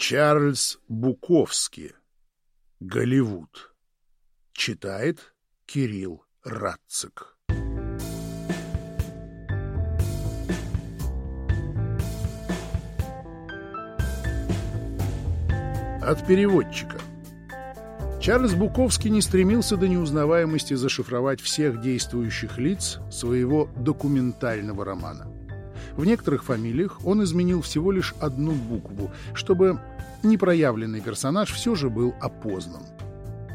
Чарльз Буковский. Голливуд. Читает Кирилл Радцик. От переводчика. Чарльз Буковский не стремился до неузнаваемости зашифровать всех действующих лиц своего документального романа. В некоторых фамилиях он изменил всего лишь одну букву, чтобы непроявленный персонаж все же был опознан.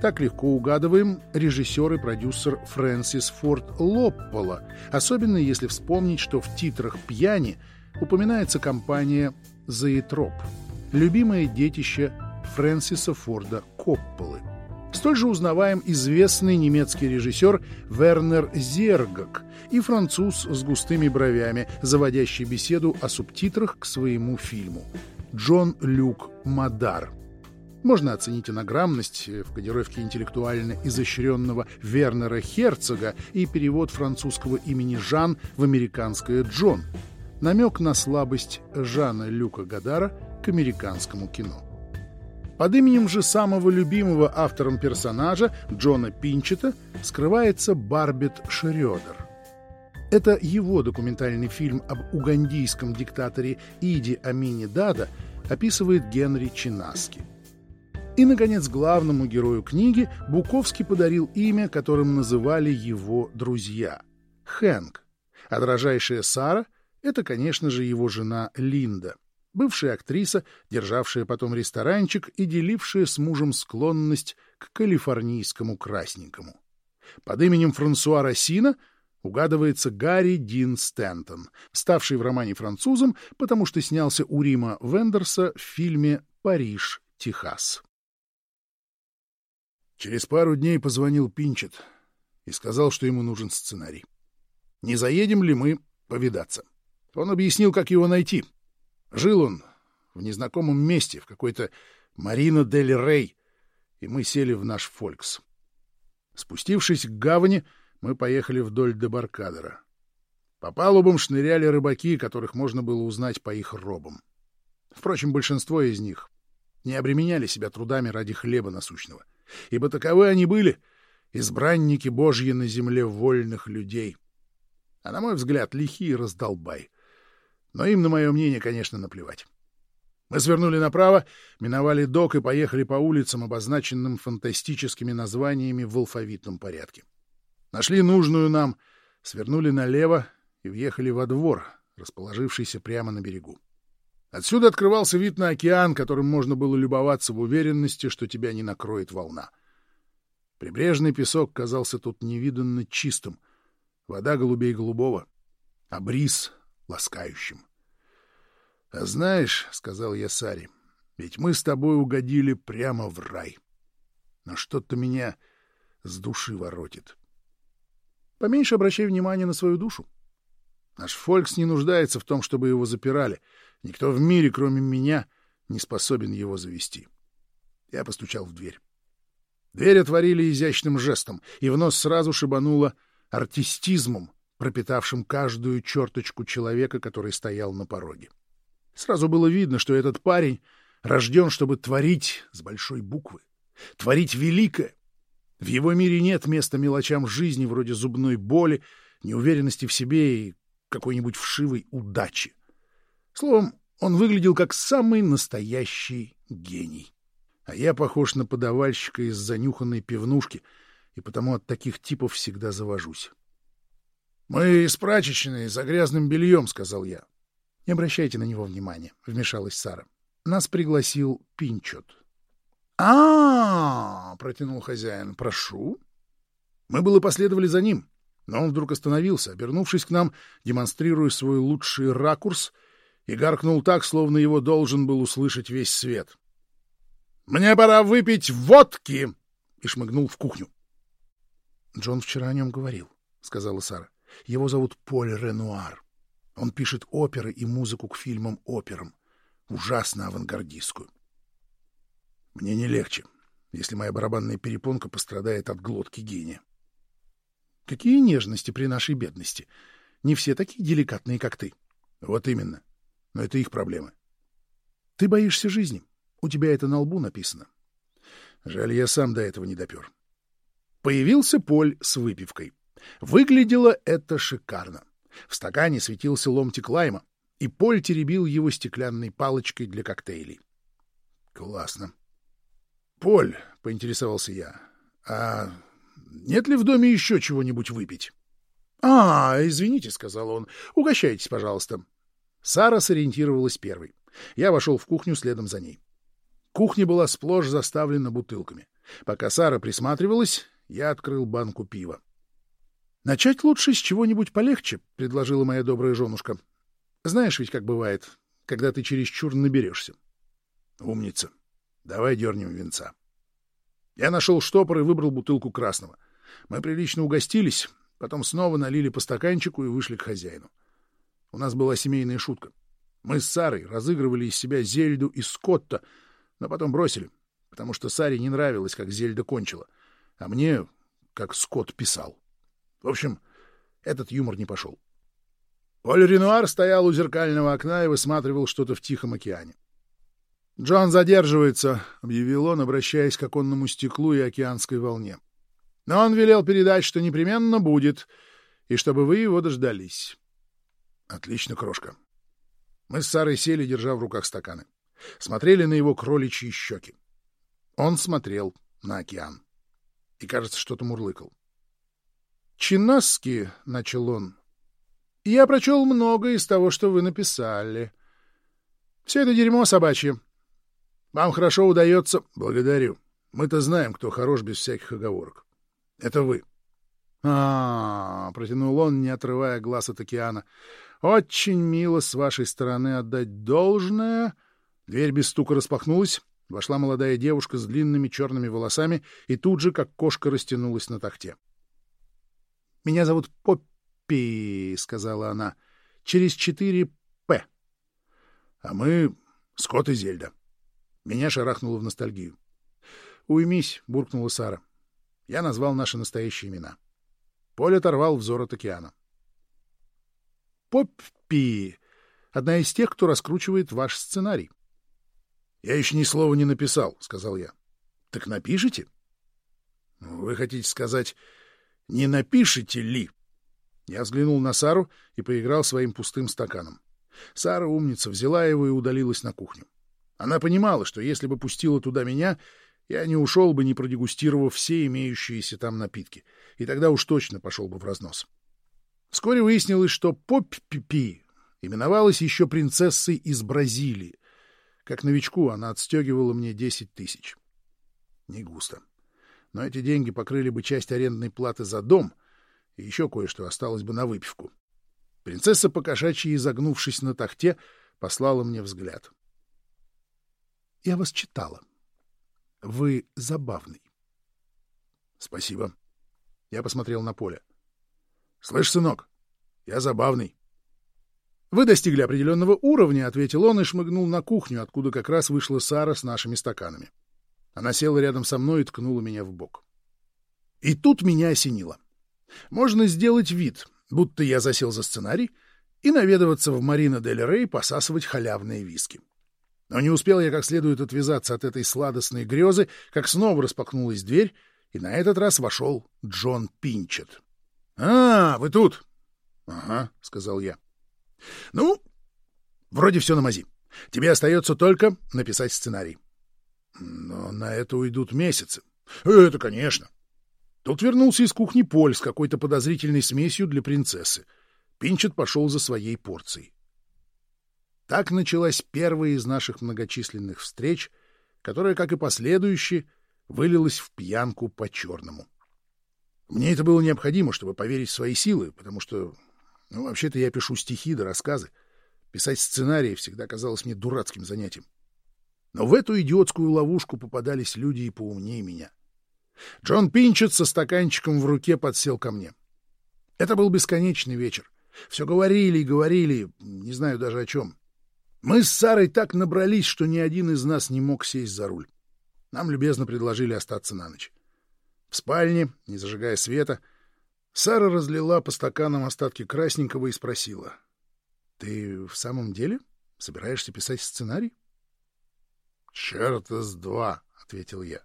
Так легко угадываем режиссер и продюсер Фрэнсис Форд Лоппола, особенно если вспомнить, что в титрах «Пьяни» упоминается компания «Заэтроп», любимое детище Фрэнсиса Форда Копполы. Столь же узнаваем известный немецкий режиссер Вернер Зергак и француз с густыми бровями, заводящий беседу о субтитрах к своему фильму Джон Люк Мадар. Можно оценить анаграммность в кодировке интеллектуально изощренного Вернера Херцога и перевод французского имени Жан в американское Джон. Намек на слабость Жана Люка Гадара к американскому кино. Под именем же самого любимого автором персонажа, Джона Пинчета, скрывается Барбет Шрёдер. Это его документальный фильм об угандийском диктаторе Иди Амини Дада описывает Генри Чинаски. И, наконец, главному герою книги Буковский подарил имя, которым называли его друзья — Хэнк. А дрожайшая Сара — это, конечно же, его жена Линда — бывшая актриса, державшая потом ресторанчик и делившая с мужем склонность к калифорнийскому красненькому. Под именем Франсуа Рассина угадывается Гарри Дин Стэнтон, ставший в романе французом, потому что снялся у Рима Вендерса в фильме «Париж, Техас». Через пару дней позвонил Пинчет и сказал, что ему нужен сценарий. Не заедем ли мы повидаться? Он объяснил, как его найти — Жил он в незнакомом месте, в какой-то Марина дель Рей, и мы сели в наш «Фолькс». Спустившись к гавани, мы поехали вдоль Дебаркадера. По палубам шныряли рыбаки, которых можно было узнать по их робам. Впрочем, большинство из них не обременяли себя трудами ради хлеба насущного, ибо таковы они были — избранники Божьи на земле вольных людей. А, на мой взгляд, лихие раздолбай. Но им, на мое мнение, конечно, наплевать. Мы свернули направо, миновали док и поехали по улицам, обозначенным фантастическими названиями в алфавитном порядке. Нашли нужную нам, свернули налево и въехали во двор, расположившийся прямо на берегу. Отсюда открывался вид на океан, которым можно было любоваться в уверенности, что тебя не накроет волна. Прибрежный песок казался тут невиданно чистым, вода голубей голубого, а бриз ласкающим. — А знаешь, — сказал я Саре, — ведь мы с тобой угодили прямо в рай. Но что-то меня с души воротит. Поменьше обращай внимание на свою душу. Наш Фолькс не нуждается в том, чтобы его запирали. Никто в мире, кроме меня, не способен его завести. Я постучал в дверь. Дверь отворили изящным жестом, и в нос сразу шибануло артистизмом, пропитавшим каждую черточку человека, который стоял на пороге. Сразу было видно, что этот парень рожден, чтобы творить с большой буквы, творить великое. В его мире нет места мелочам жизни, вроде зубной боли, неуверенности в себе и какой-нибудь вшивой удачи. Словом, он выглядел как самый настоящий гений. А я похож на подавальщика из занюханной пивнушки, и потому от таких типов всегда завожусь. — Мы из прачечной, за грязным бельем, — сказал я. — Не обращайте на него внимания, — вмешалась Сара. Нас пригласил Пинчот. А — протянул хозяин. — Прошу. Мы было последовали за ним, но он вдруг остановился, обернувшись к нам, демонстрируя свой лучший ракурс, и гаркнул так, словно его должен был услышать весь свет. — Мне пора выпить водки! — и шмыгнул в кухню. — Джон вчера о нем говорил, — сказала Сара. Его зовут Поль Ренуар. Он пишет оперы и музыку к фильмам-операм. Ужасно авангардистскую. Мне не легче, если моя барабанная перепонка пострадает от глотки гения. Какие нежности при нашей бедности. Не все такие деликатные, как ты. Вот именно. Но это их проблемы. Ты боишься жизни. У тебя это на лбу написано. Жаль, я сам до этого не допер. Появился Поль с выпивкой. Выглядело это шикарно. В стакане светился ломтик лайма, и Поль теребил его стеклянной палочкой для коктейлей. Классно. Поль, — поинтересовался я, — а нет ли в доме еще чего-нибудь выпить? — А, извините, — сказал он, — угощайтесь, пожалуйста. Сара сориентировалась первой. Я вошел в кухню следом за ней. Кухня была сплошь заставлена бутылками. Пока Сара присматривалась, я открыл банку пива. — Начать лучше с чего-нибудь полегче, — предложила моя добрая женушка. — Знаешь ведь, как бывает, когда ты чересчур наберешься. — Умница. Давай дернем венца. Я нашел штопор и выбрал бутылку красного. Мы прилично угостились, потом снова налили по стаканчику и вышли к хозяину. У нас была семейная шутка. Мы с Сарой разыгрывали из себя Зельду и Скотта — но потом бросили, потому что Саре не нравилось, как Зельда кончила, а мне, как Скотт писал. В общем, этот юмор не пошел. Поль Ренуар стоял у зеркального окна и высматривал что-то в Тихом океане. «Джон задерживается», — объявил он, обращаясь к оконному стеклу и океанской волне. «Но он велел передать, что непременно будет, и чтобы вы его дождались». «Отлично, крошка». Мы с Сарой сели, держа в руках стаканы смотрели на его кроличьи щеки. Он смотрел на океан и, кажется, что-то мурлыкал. «Чинаски», — начал он, — «я прочел многое из того, что вы написали. Все это дерьмо собачье. Вам хорошо удается...» «Благодарю. Мы-то знаем, кто хорош без всяких оговорок. Это вы». А, -а, -а протянул он, не отрывая глаз от океана. Очень мило с вашей стороны отдать должное, Дверь без стука распахнулась, вошла молодая девушка с длинными черными волосами и тут же, как кошка, растянулась на тахте. — Меня зовут Поппи, — сказала она, — через четыре «П». — А мы — Скотт и Зельда. Меня шарахнуло в ностальгию. — Уймись, — буркнула Сара. Я назвал наши настоящие имена. Поле оторвал взор от океана. — Поппи — одна из тех, кто раскручивает ваш сценарий. Я еще ни слова не написал, — сказал я. — Так напишите? — Вы хотите сказать, не напишите ли? Я взглянул на Сару и поиграл своим пустым стаканом. Сара, умница, взяла его и удалилась на кухню. Она понимала, что если бы пустила туда меня, я не ушел бы, не продегустировав все имеющиеся там напитки, и тогда уж точно пошел бы в разнос. Вскоре выяснилось, что Поппи именовалась еще принцессой из Бразилии, как новичку она отстегивала мне 10 тысяч. Не густо. Но эти деньги покрыли бы часть арендной платы за дом, и еще кое-что осталось бы на выпивку. Принцесса, покошачьи изогнувшись на тахте, послала мне взгляд. — Я вас читала. Вы забавный. — Спасибо. Я посмотрел на поле. — Слышь, сынок, я забавный. «Вы достигли определенного уровня», — ответил он и шмыгнул на кухню, откуда как раз вышла Сара с нашими стаканами. Она села рядом со мной и ткнула меня в бок. И тут меня осенило. Можно сделать вид, будто я засел за сценарий, и наведываться в Марина Дель Рей посасывать халявные виски. Но не успел я как следует отвязаться от этой сладостной грезы, как снова распахнулась дверь, и на этот раз вошел Джон Пинчет. — А, вы тут? — Ага, — сказал я. — Ну, вроде все на мази. Тебе остается только написать сценарий. Но на это уйдут месяцы. Это, конечно. Тут вернулся из кухни Поль с какой-то подозрительной смесью для принцессы. Пинчет пошел за своей порцией. Так началась первая из наших многочисленных встреч, которая, как и последующие, вылилась в пьянку по-черному. Мне это было необходимо, чтобы поверить в свои силы, потому что ну, вообще-то я пишу стихи да рассказы. Писать сценарии всегда казалось мне дурацким занятием. Но в эту идиотскую ловушку попадались люди и поумнее меня. Джон Пинчет со стаканчиком в руке подсел ко мне. Это был бесконечный вечер. Все говорили и говорили, не знаю даже о чем. Мы с Сарой так набрались, что ни один из нас не мог сесть за руль. Нам любезно предложили остаться на ночь. В спальне, не зажигая света, — Сара разлила по стаканам остатки красненького и спросила. — Ты в самом деле собираешься писать сценарий? — «Черта с два», — ответил я.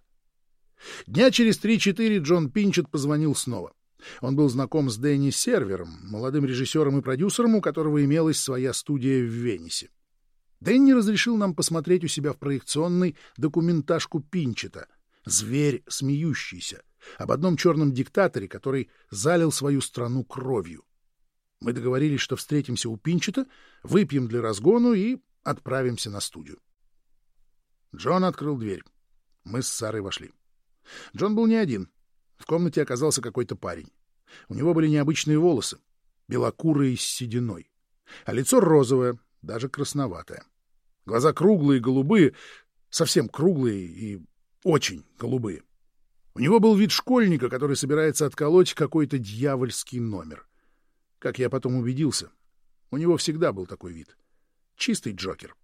Дня через три-четыре Джон Пинчет позвонил снова. Он был знаком с Дэнни Сервером, молодым режиссером и продюсером, у которого имелась своя студия в Венесе. Дэнни разрешил нам посмотреть у себя в проекционной документашку Пинчета «Зверь смеющийся» об одном черном диктаторе, который залил свою страну кровью. Мы договорились, что встретимся у Пинчета, выпьем для разгону и отправимся на студию. Джон открыл дверь. Мы с Сарой вошли. Джон был не один. В комнате оказался какой-то парень. У него были необычные волосы, белокурые с сединой, а лицо розовое, даже красноватое. Глаза круглые, голубые, совсем круглые и очень голубые. У него был вид школьника, который собирается отколоть какой-то дьявольский номер. Как я потом убедился, у него всегда был такой вид. Чистый Джокер.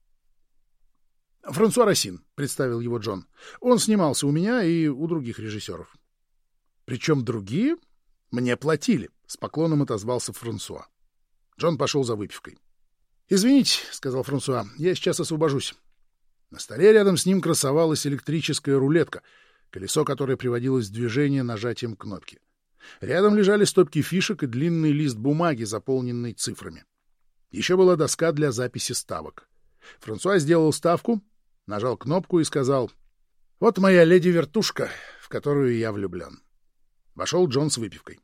«Франсуа Рассин», — представил его Джон. «Он снимался у меня и у других режиссеров». «Причем другие мне платили», — с поклоном отозвался Франсуа. Джон пошел за выпивкой. «Извините», — сказал Франсуа, — «я сейчас освобожусь». На столе рядом с ним красовалась электрическая рулетка, колесо которой приводилось в движение нажатием кнопки. Рядом лежали стопки фишек и длинный лист бумаги, заполненный цифрами. Еще была доска для записи ставок. Франсуа сделал ставку, нажал кнопку и сказал «Вот моя леди-вертушка, в которую я влюблен». Вошел Джон с выпивкой.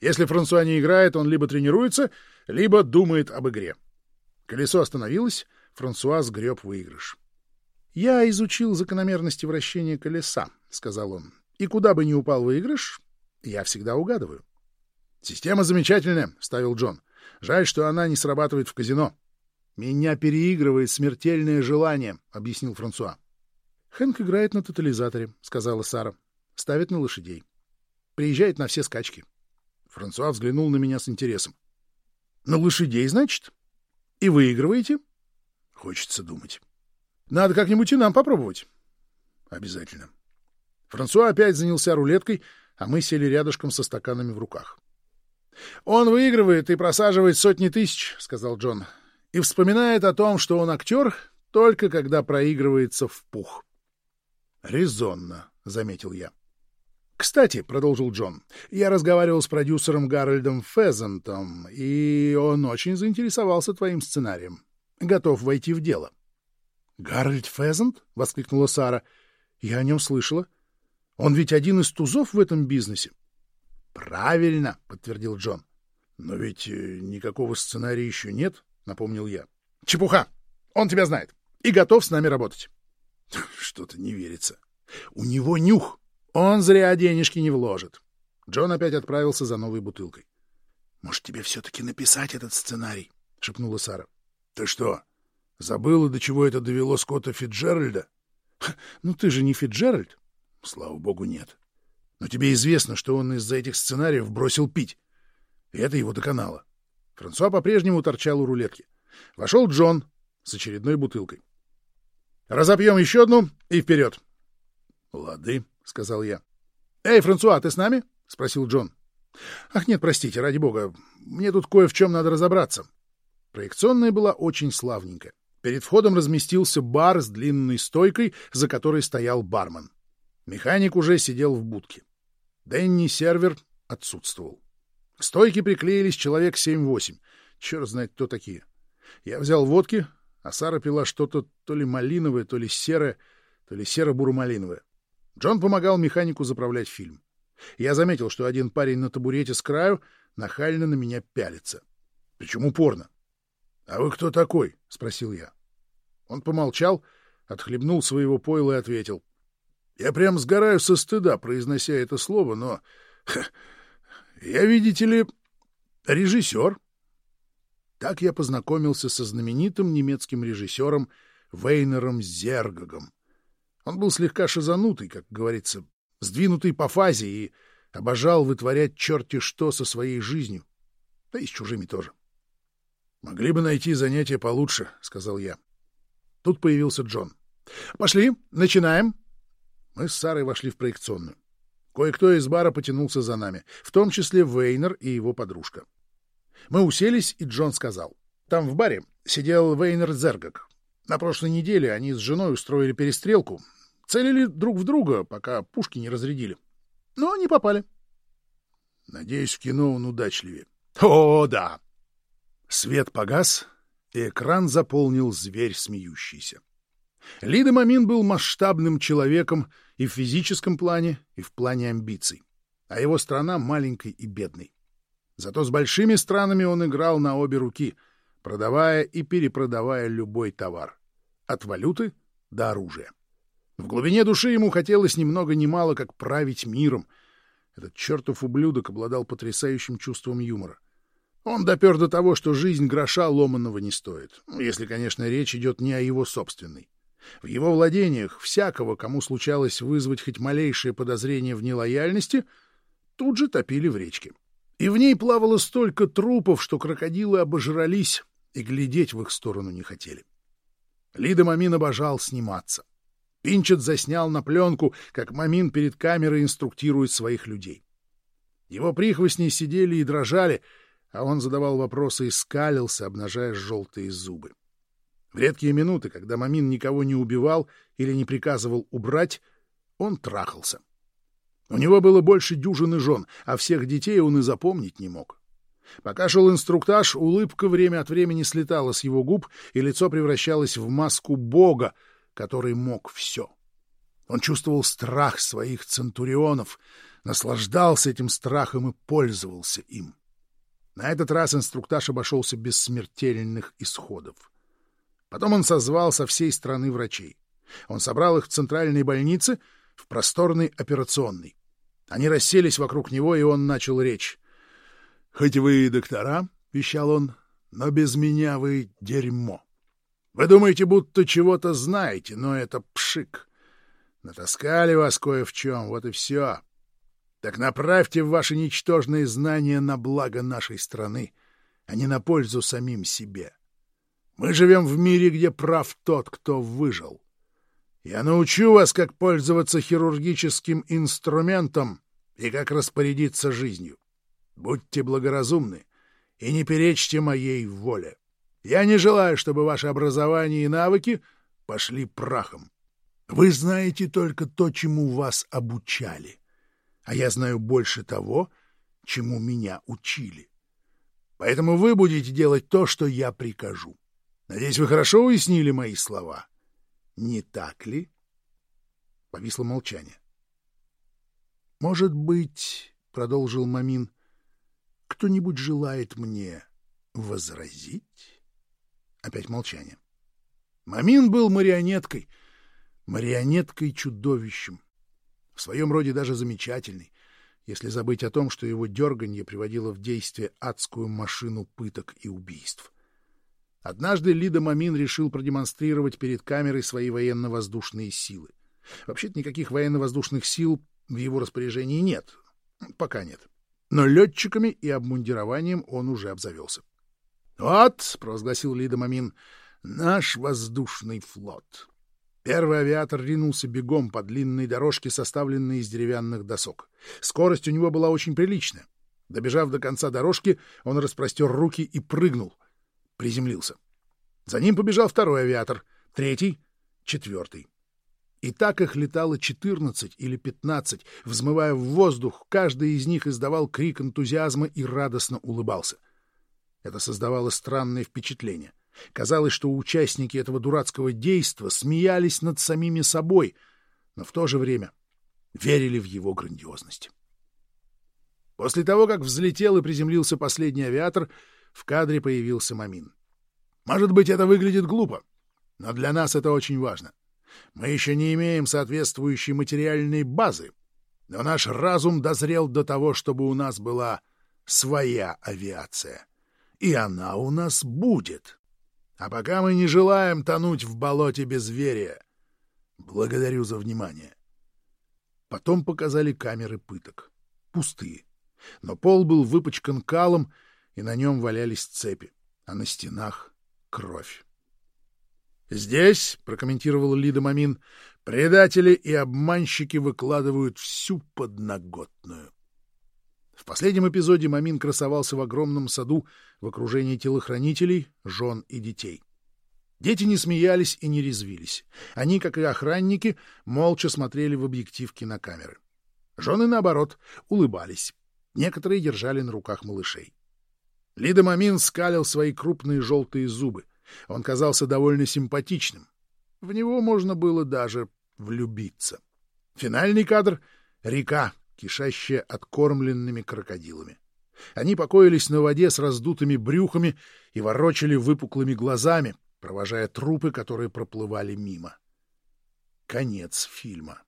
Если Франсуа не играет, он либо тренируется, либо думает об игре. Колесо остановилось, Франсуа сгреб выигрыш. «Я изучил закономерности вращения колеса», — сказал он. «И куда бы ни упал выигрыш, я всегда угадываю». «Система замечательная», — вставил Джон. «Жаль, что она не срабатывает в казино». «Меня переигрывает смертельное желание», — объяснил Франсуа. «Хэнк играет на тотализаторе», — сказала Сара. «Ставит на лошадей. Приезжает на все скачки». Франсуа взглянул на меня с интересом. «На лошадей, значит? И выигрываете?» «Хочется думать». «Надо как-нибудь и нам попробовать». «Обязательно». Франсуа опять занялся рулеткой, а мы сели рядышком со стаканами в руках. «Он выигрывает и просаживает сотни тысяч», — сказал Джон и вспоминает о том, что он актер, только когда проигрывается в пух. «Резонно», — заметил я. «Кстати», — продолжил Джон, — «я разговаривал с продюсером Гарольдом Фезентом, и он очень заинтересовался твоим сценарием. Готов войти в дело». «Гарольд Фезент?» — воскликнула Сара. «Я о нем слышала. Он ведь один из тузов в этом бизнесе». «Правильно», — подтвердил Джон. «Но ведь э, никакого сценария еще нет», — напомнил я. — Чепуха! Он тебя знает и готов с нами работать. — Что-то не верится. У него нюх. Он зря денежки не вложит. Джон опять отправился за новой бутылкой. — Может, тебе все-таки написать этот сценарий? — шепнула Сара. — Ты что, забыла, до чего это довело Скотта Фитджеральда? — Ну ты же не Фитджеральд. — Слава богу, нет. Но тебе известно, что он из-за этих сценариев бросил пить. И это его доконало. Франсуа по-прежнему торчал у рулетки. Вошел Джон с очередной бутылкой. «Разопьем еще одну и вперед!» «Лады», — сказал я. «Эй, Франсуа, ты с нами?» — спросил Джон. «Ах, нет, простите, ради бога. Мне тут кое в чем надо разобраться». Проекционная была очень славненькая. Перед входом разместился бар с длинной стойкой, за которой стоял бармен. Механик уже сидел в будке. Дэнни-сервер отсутствовал. К стойке приклеились человек семь-восемь. Черт знает, кто такие. Я взял водки, а Сара пила что-то то ли малиновое, то ли серое, то ли серо-буро-малиновое. Джон помогал механику заправлять фильм. Я заметил, что один парень на табурете с краю нахально на меня пялится. Причем упорно. — А вы кто такой? — спросил я. Он помолчал, отхлебнул своего пойла и ответил. — Я прям сгораю со стыда, произнося это слово, но... Я, видите ли, режиссер. Так я познакомился со знаменитым немецким режиссером Вейнером Зергагом. Он был слегка шизанутый, как говорится, сдвинутый по фазе и обожал вытворять черти что со своей жизнью, да и с чужими тоже. — Могли бы найти занятие получше, — сказал я. Тут появился Джон. — Пошли, начинаем. Мы с Сарой вошли в проекционную. Кое-кто из бара потянулся за нами, в том числе Вейнер и его подружка. Мы уселись, и Джон сказал. Там в баре сидел Вейнер Зергак. На прошлой неделе они с женой устроили перестрелку, целили друг в друга, пока пушки не разрядили. Но не попали. Надеюсь, в кино он удачливее. О, да! Свет погас, и экран заполнил зверь смеющийся. Лида Мамин был масштабным человеком и в физическом плане, и в плане амбиций, а его страна маленькой и бедной. Зато с большими странами он играл на обе руки, продавая и перепродавая любой товар, от валюты до оружия. В глубине души ему хотелось ни много ни мало, как править миром. Этот чертов ублюдок обладал потрясающим чувством юмора. Он допер до того, что жизнь гроша ломаного не стоит, ну, если, конечно, речь идет не о его собственной. В его владениях всякого, кому случалось вызвать хоть малейшее подозрение в нелояльности, тут же топили в речке. И в ней плавало столько трупов, что крокодилы обожрались и глядеть в их сторону не хотели. Лида Мамин обожал сниматься. Пинчет заснял на пленку, как Мамин перед камерой инструктирует своих людей. Его прихвостни сидели и дрожали, а он задавал вопросы и скалился, обнажая желтые зубы. В редкие минуты, когда Мамин никого не убивал или не приказывал убрать, он трахался. У него было больше дюжины жен, а всех детей он и запомнить не мог. Пока шел инструктаж, улыбка время от времени слетала с его губ, и лицо превращалось в маску бога, который мог все. Он чувствовал страх своих центурионов, наслаждался этим страхом и пользовался им. На этот раз инструктаж обошелся без смертельных исходов. Потом он созвал со всей страны врачей. Он собрал их в центральной больнице, в просторной операционной. Они расселись вокруг него, и он начал речь. «Хоть вы и доктора, — вещал он, — но без меня вы дерьмо. Вы думаете, будто чего-то знаете, но это пшик. Натаскали вас кое в чем, вот и все. Так направьте ваши ничтожные знания на благо нашей страны, а не на пользу самим себе. Мы живем в мире, где прав тот, кто выжил. Я научу вас, как пользоваться хирургическим инструментом и как распорядиться жизнью. Будьте благоразумны и не перечьте моей воле. Я не желаю, чтобы ваше образование и навыки пошли прахом. Вы знаете только то, чему вас обучали, а я знаю больше того, чему меня учили. Поэтому вы будете делать то, что я прикажу. Надеюсь, вы хорошо уяснили мои слова. Не так ли? Повисло молчание. Может быть, — продолжил Мамин, — кто-нибудь желает мне возразить? Опять молчание. Мамин был марионеткой, марионеткой-чудовищем. В своем роде даже замечательный, если забыть о том, что его дерганье приводило в действие адскую машину пыток и убийств. Однажды Лида Мамин решил продемонстрировать перед камерой свои военно-воздушные силы. Вообще-то никаких военно-воздушных сил в его распоряжении нет. Пока нет. Но летчиками и обмундированием он уже обзавелся. «Вот», — провозгласил Лида Мамин, — «наш воздушный флот». Первый авиатор ринулся бегом по длинной дорожке, составленной из деревянных досок. Скорость у него была очень приличная. Добежав до конца дорожки, он распростер руки и прыгнул. Приземлился. За ним побежал второй авиатор, третий, четвертый. И так их летало четырнадцать или пятнадцать, взмывая в воздух, каждый из них издавал крик энтузиазма и радостно улыбался — это создавало странное впечатление. Казалось, что участники этого дурацкого действа смеялись над самими собой, но в то же время верили в его грандиозность. После того, как взлетел и приземлился последний авиатор, в кадре появился Мамин. Может быть, это выглядит глупо, но для нас это очень важно. Мы еще не имеем соответствующей материальной базы, но наш разум дозрел до того, чтобы у нас была своя авиация и она у нас будет. А пока мы не желаем тонуть в болоте безверия. Благодарю за внимание. Потом показали камеры пыток. Пустые. Но пол был выпачкан калом, и на нем валялись цепи, а на стенах — кровь. «Здесь», — прокомментировал Лида Мамин, — «предатели и обманщики выкладывают всю подноготную». В последнем эпизоде Мамин красовался в огромном саду в окружении телохранителей, жен и детей. Дети не смеялись и не резвились. Они, как и охранники, молча смотрели в объектив кинокамеры. Жены, наоборот, улыбались. Некоторые держали на руках малышей. Лида Мамин скалил свои крупные желтые зубы. Он казался довольно симпатичным. В него можно было даже влюбиться. Финальный кадр — река, кишащая откормленными крокодилами. Они покоились на воде с раздутыми брюхами и ворочали выпуклыми глазами, провожая трупы, которые проплывали мимо. Конец фильма.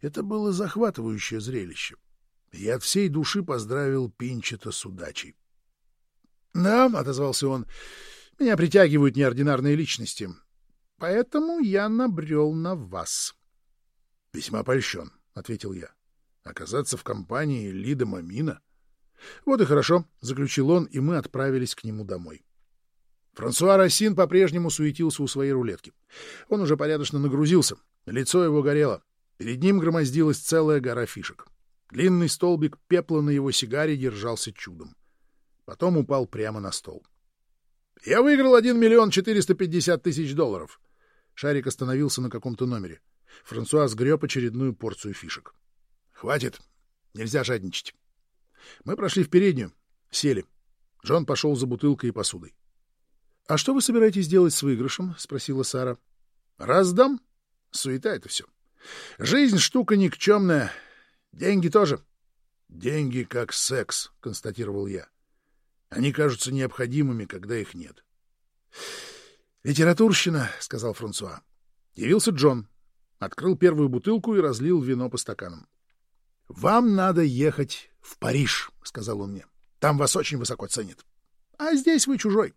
Это было захватывающее зрелище. Я от всей души поздравил Пинчета с удачей. — Да, — отозвался он, — меня притягивают неординарные личности. Поэтому я набрел на вас. — Весьма польщен, — ответил я. — Оказаться в компании Лида Мамина. — Вот и хорошо, — заключил он, и мы отправились к нему домой. Франсуа Рассин по-прежнему суетился у своей рулетки. Он уже порядочно нагрузился. Лицо его горело. Перед ним громоздилась целая гора фишек. Длинный столбик пепла на его сигаре держался чудом. Потом упал прямо на стол. — Я выиграл один миллион четыреста пятьдесят тысяч долларов. Шарик остановился на каком-то номере. Франсуа сгреб очередную порцию фишек. — Хватит. Нельзя жадничать. Мы прошли в переднюю. Сели. Джон пошел за бутылкой и посудой. — А что вы собираетесь делать с выигрышем? — спросила Сара. — Раздам. Суета это все. Жизнь штука никчемная. Деньги тоже. — Деньги как секс, — констатировал я. Они кажутся необходимыми, когда их нет. — Литературщина, — сказал Франсуа. Явился Джон. Открыл первую бутылку и разлил вино по стаканам. — Вам надо ехать в Париж, — сказал он мне. — Там вас очень высоко ценят. А здесь вы чужой.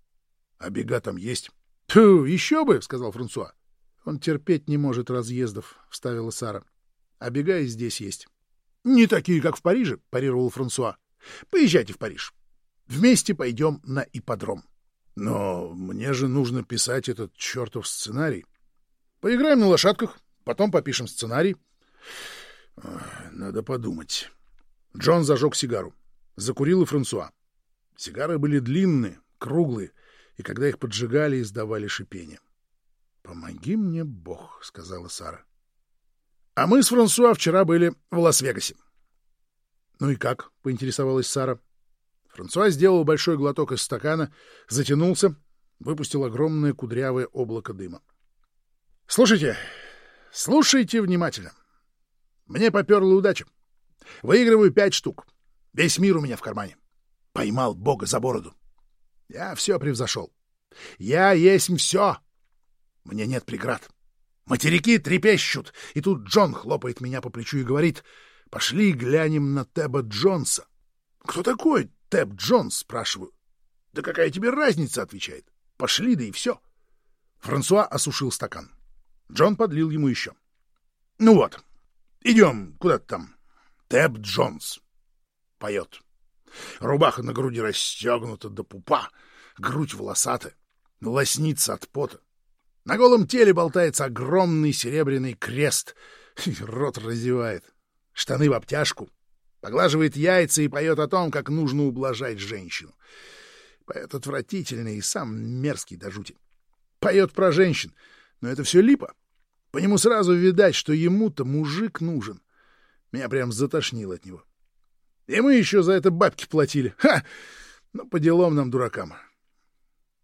— А бега там есть? — Тьфу, еще бы, — сказал Франсуа. — Он терпеть не может разъездов, — вставила Сара. — А бега и здесь есть. — Не такие, как в Париже, — парировал Франсуа. — Поезжайте в Париж. Вместе пойдем на ипподром. — Но мне же нужно писать этот чертов сценарий. — Поиграем на лошадках, потом попишем сценарий. — Надо подумать. Джон зажег сигару. Закурил и Франсуа. Сигары были длинные, круглые, и когда их поджигали, издавали шипение. «Помоги мне, Бог», — сказала Сара. «А мы с Франсуа вчера были в Лас-Вегасе». «Ну и как?» — поинтересовалась Сара. Франсуа сделал большой глоток из стакана, затянулся, выпустил огромное кудрявое облако дыма. «Слушайте, слушайте внимательно. Мне поперла удача. Выигрываю пять штук. Весь мир у меня в кармане. Поймал Бога за бороду. Я все превзошел. Я есть все. Мне нет преград. Материки трепещут, и тут Джон хлопает меня по плечу и говорит, «Пошли глянем на Теба Джонса». «Кто такой Теб Джонс?» — спрашиваю. «Да какая тебе разница?» — отвечает. «Пошли, да и все». Франсуа осушил стакан. Джон подлил ему еще. «Ну вот, идем куда-то там. Теб Джонс». Поет. Рубаха на груди расстегнута до пупа, грудь волосатая, лоснится от пота. На голом теле болтается огромный серебряный крест, рот разевает, штаны в обтяжку, поглаживает яйца и поет о том, как нужно ублажать женщину. Поет отвратительный и сам мерзкий до жути. Поет про женщин, но это все липа. По нему сразу видать, что ему-то мужик нужен. Меня прям затошнило от него. И мы еще за это бабки платили. Ха! Ну, по делам нам, дуракам.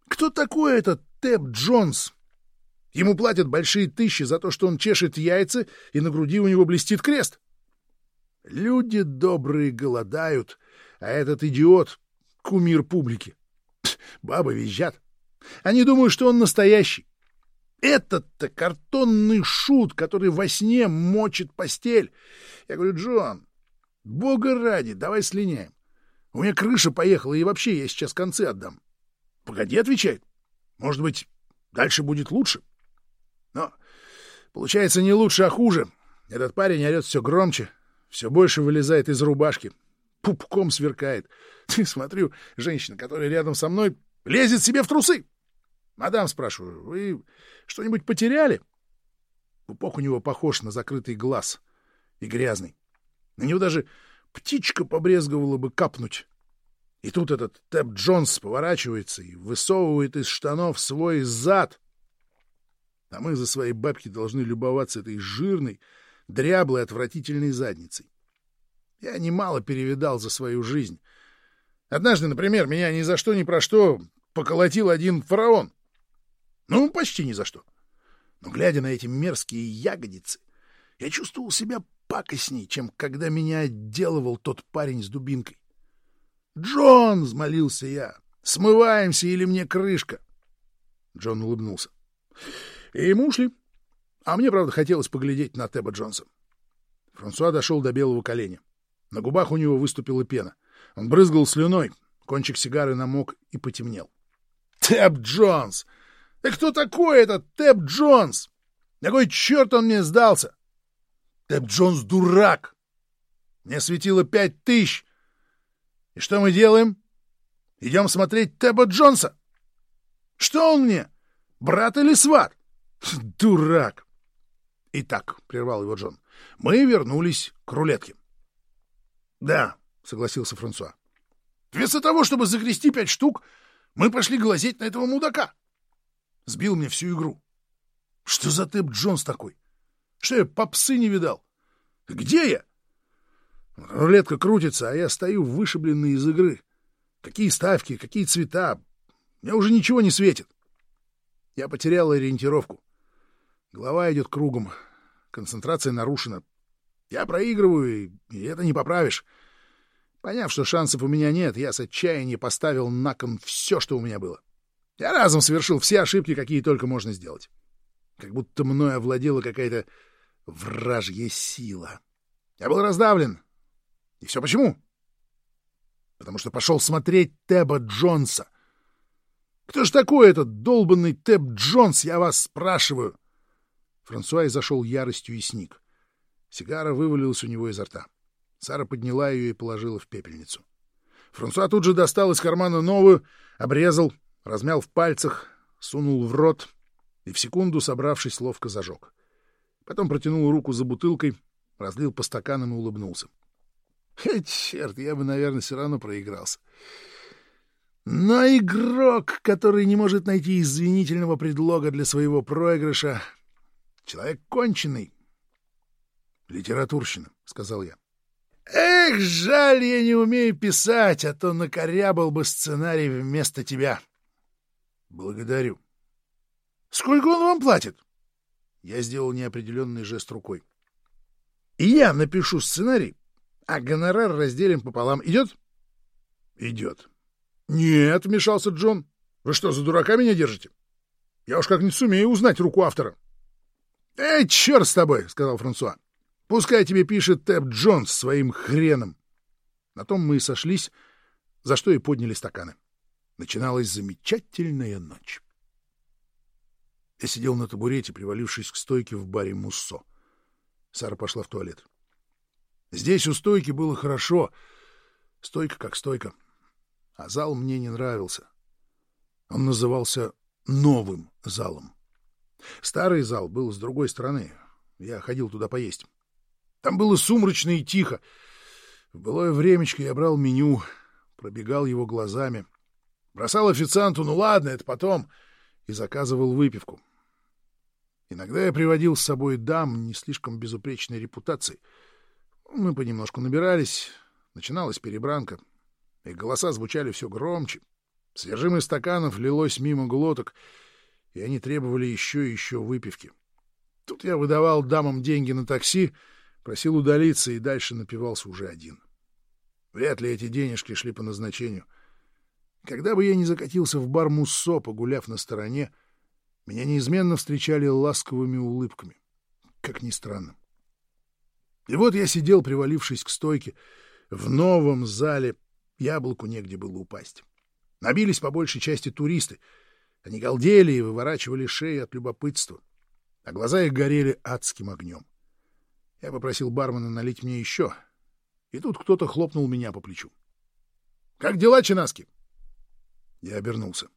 Кто такой этот Тэп Джонс? Ему платят большие тысячи за то, что он чешет яйца, и на груди у него блестит крест. Люди добрые голодают, а этот идиот — кумир публики. Бабы визжат. Они думают, что он настоящий. Этот-то картонный шут, который во сне мочит постель. Я говорю, Джон, Бога ради, давай слиняем. У меня крыша поехала, и вообще я сейчас концы отдам. Погоди, отвечает. Может быть, дальше будет лучше? Но получается не лучше, а хуже. Этот парень орет все громче, все больше вылезает из рубашки, пупком сверкает. Ты смотрю, женщина, которая рядом со мной, лезет себе в трусы. Мадам, спрашиваю, вы что-нибудь потеряли? Пупок у него похож на закрытый глаз и грязный. На него даже птичка побрезговала бы капнуть. И тут этот Тэп Джонс поворачивается и высовывает из штанов свой зад. А мы за свои бабки должны любоваться этой жирной, дряблой, отвратительной задницей. Я немало перевидал за свою жизнь. Однажды, например, меня ни за что ни про что поколотил один фараон. Ну, почти ни за что. Но, глядя на эти мерзкие ягодицы, я чувствовал себя пакостней, чем когда меня отделывал тот парень с дубинкой. «Джон!» — взмолился я. «Смываемся или мне крышка?» Джон улыбнулся. И мы ушли. А мне, правда, хотелось поглядеть на Теба Джонса. Франсуа дошел до белого коленя. На губах у него выступила пена. Он брызгал слюной, кончик сигары намок и потемнел. «Тэп Джонс! Да кто такой этот Тэп Джонс? На кой черт он мне сдался? Тэп Джонс дурак! Мне светило пять тысяч. И что мы делаем? Идем смотреть Тэба Джонса. Что он мне? Брат или сват? Дурак! Итак, — прервал его Джон, — мы вернулись к рулетке. — Да, — согласился Франсуа. — Вместо того, чтобы загрести пять штук, мы пошли глазеть на этого мудака. Сбил мне всю игру. Что за Тэп Джонс такой? Что я попсы не видал? Где я? Рулетка крутится, а я стою вышибленный из игры. Какие ставки, какие цвета. Мне уже ничего не светит. Я потерял ориентировку. Голова идет кругом. Концентрация нарушена. Я проигрываю, и это не поправишь. Поняв, что шансов у меня нет, я с отчаянием поставил на кон все, что у меня было. Я разом совершил все ошибки, какие только можно сделать. Как будто мной овладела какая-то вражья сила. Я был раздавлен. И все почему? Потому что пошел смотреть Теба Джонса. Кто ж такой этот долбанный Теб Джонс, я вас спрашиваю? Франсуа изошел яростью и сник. Сигара вывалилась у него изо рта. Сара подняла ее и положила в пепельницу. Франсуа тут же достал из кармана новую, обрезал, размял в пальцах, сунул в рот и в секунду, собравшись, ловко зажег. Потом протянул руку за бутылкой, разлил по стаканам и улыбнулся. — Черт, я бы, наверное, все равно проигрался. Но игрок, который не может найти извинительного предлога для своего проигрыша, человек конченый. — Литературщина, — сказал я. — Эх, жаль, я не умею писать, а то накорябал бы сценарий вместо тебя. — Благодарю. — Сколько он вам платит? Я сделал неопределенный жест рукой. — И я напишу сценарий, а гонорар разделим пополам. Идет? — Идет. — Нет, — вмешался Джон. — Вы что, за дурака меня держите? Я уж как не сумею узнать руку автора. — Эй, черт с тобой, — сказал Франсуа. — Пускай тебе пишет Тэп Джонс своим хреном. На том мы и сошлись, за что и подняли стаканы. Начиналась замечательная ночь. Я сидел на табурете, привалившись к стойке в баре Муссо. Сара пошла в туалет. Здесь у стойки было хорошо. Стойка как стойка. А зал мне не нравился. Он назывался новым залом. Старый зал был с другой стороны. Я ходил туда поесть. Там было сумрачно и тихо. В былое времечко я брал меню, пробегал его глазами, бросал официанту «ну ладно, это потом», и заказывал выпивку. Иногда я приводил с собой дам не слишком безупречной репутации. Мы понемножку набирались, начиналась перебранка, и голоса звучали все громче. Содержимое стаканов лилось мимо глоток, и они требовали еще и еще выпивки. Тут я выдавал дамам деньги на такси, просил удалиться и дальше напивался уже один. Вряд ли эти денежки шли по назначению. Когда бы я не закатился в бар Муссо, погуляв на стороне, — меня неизменно встречали ласковыми улыбками, как ни странно. И вот я сидел, привалившись к стойке, в новом зале, яблоку негде было упасть. Набились по большей части туристы. Они галдели и выворачивали шеи от любопытства, а глаза их горели адским огнем. Я попросил бармена налить мне еще, и тут кто-то хлопнул меня по плечу. — Как дела, Чинаски? Я обернулся.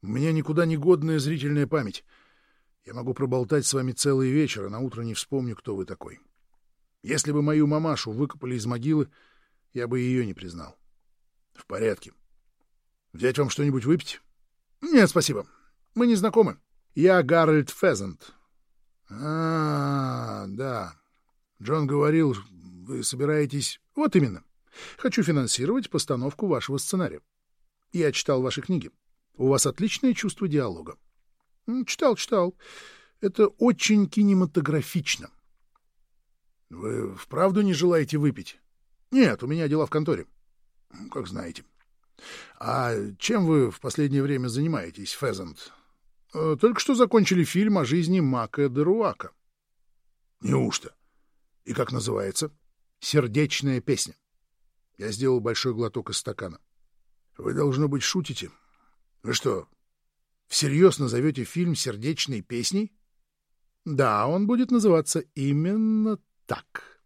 У меня никуда не годная зрительная память. Я могу проболтать с вами целый вечер, а на утро не вспомню, кто вы такой. Если бы мою мамашу выкопали из могилы, я бы ее не признал. В порядке. Взять вам что-нибудь выпить? Нет, спасибо. Мы не знакомы. Я Гарольд Фезент. А, да. Джон говорил, вы собираетесь... Вот именно. Хочу финансировать постановку вашего сценария. Я читал ваши книги. У вас отличное чувство диалога. Читал, читал. Это очень кинематографично. Вы вправду не желаете выпить? Нет, у меня дела в конторе. Как знаете. А чем вы в последнее время занимаетесь, Фезант? Э, только что закончили фильм о жизни Мака Деруака. Неужто? И как называется? Сердечная песня. Я сделал большой глоток из стакана. Вы, должно быть, шутите. Вы что, всерьез назовете фильм сердечной песней? Да, он будет называться именно так.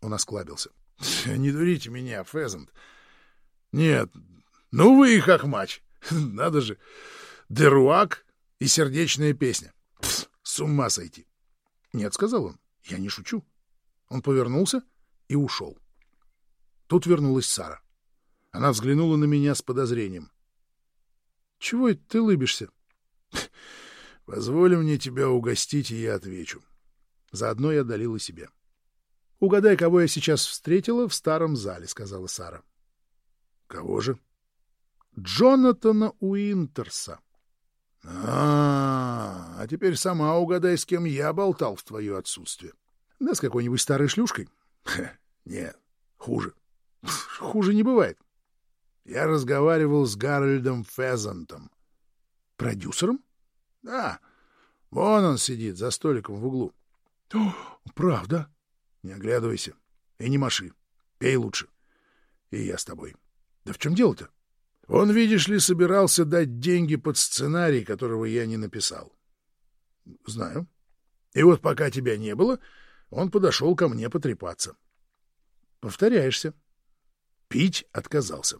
Он осклабился. Не дурите меня, Фезант. Нет, ну вы и хохмач. Надо же. Деруак и сердечная песня. Пс, с ума сойти. Нет, сказал он, я не шучу. Он повернулся и ушел. Тут вернулась Сара. Она взглянула на меня с подозрением. — Чего это ты лыбишься? — Позволь мне тебя угостить, и я отвечу. Заодно я долила себе. — Угадай, кого я сейчас встретила в старом зале, — сказала Сара. — Кого же? — Джонатана Уинтерса. — А, а теперь сама угадай, с кем я болтал в твое отсутствие. — Да с какой-нибудь старой шлюшкой? — Нет, хуже. Хуже не бывает. Я разговаривал с Гарольдом Фезантом. Продюсером? Да. Вон он сидит за столиком в углу. Правда? Не оглядывайся. И не маши. Пей лучше. И я с тобой. Да в чем дело-то? Он, видишь ли, собирался дать деньги под сценарий, которого я не написал. Знаю. И вот пока тебя не было, он подошел ко мне потрепаться. Повторяешься. Пить отказался.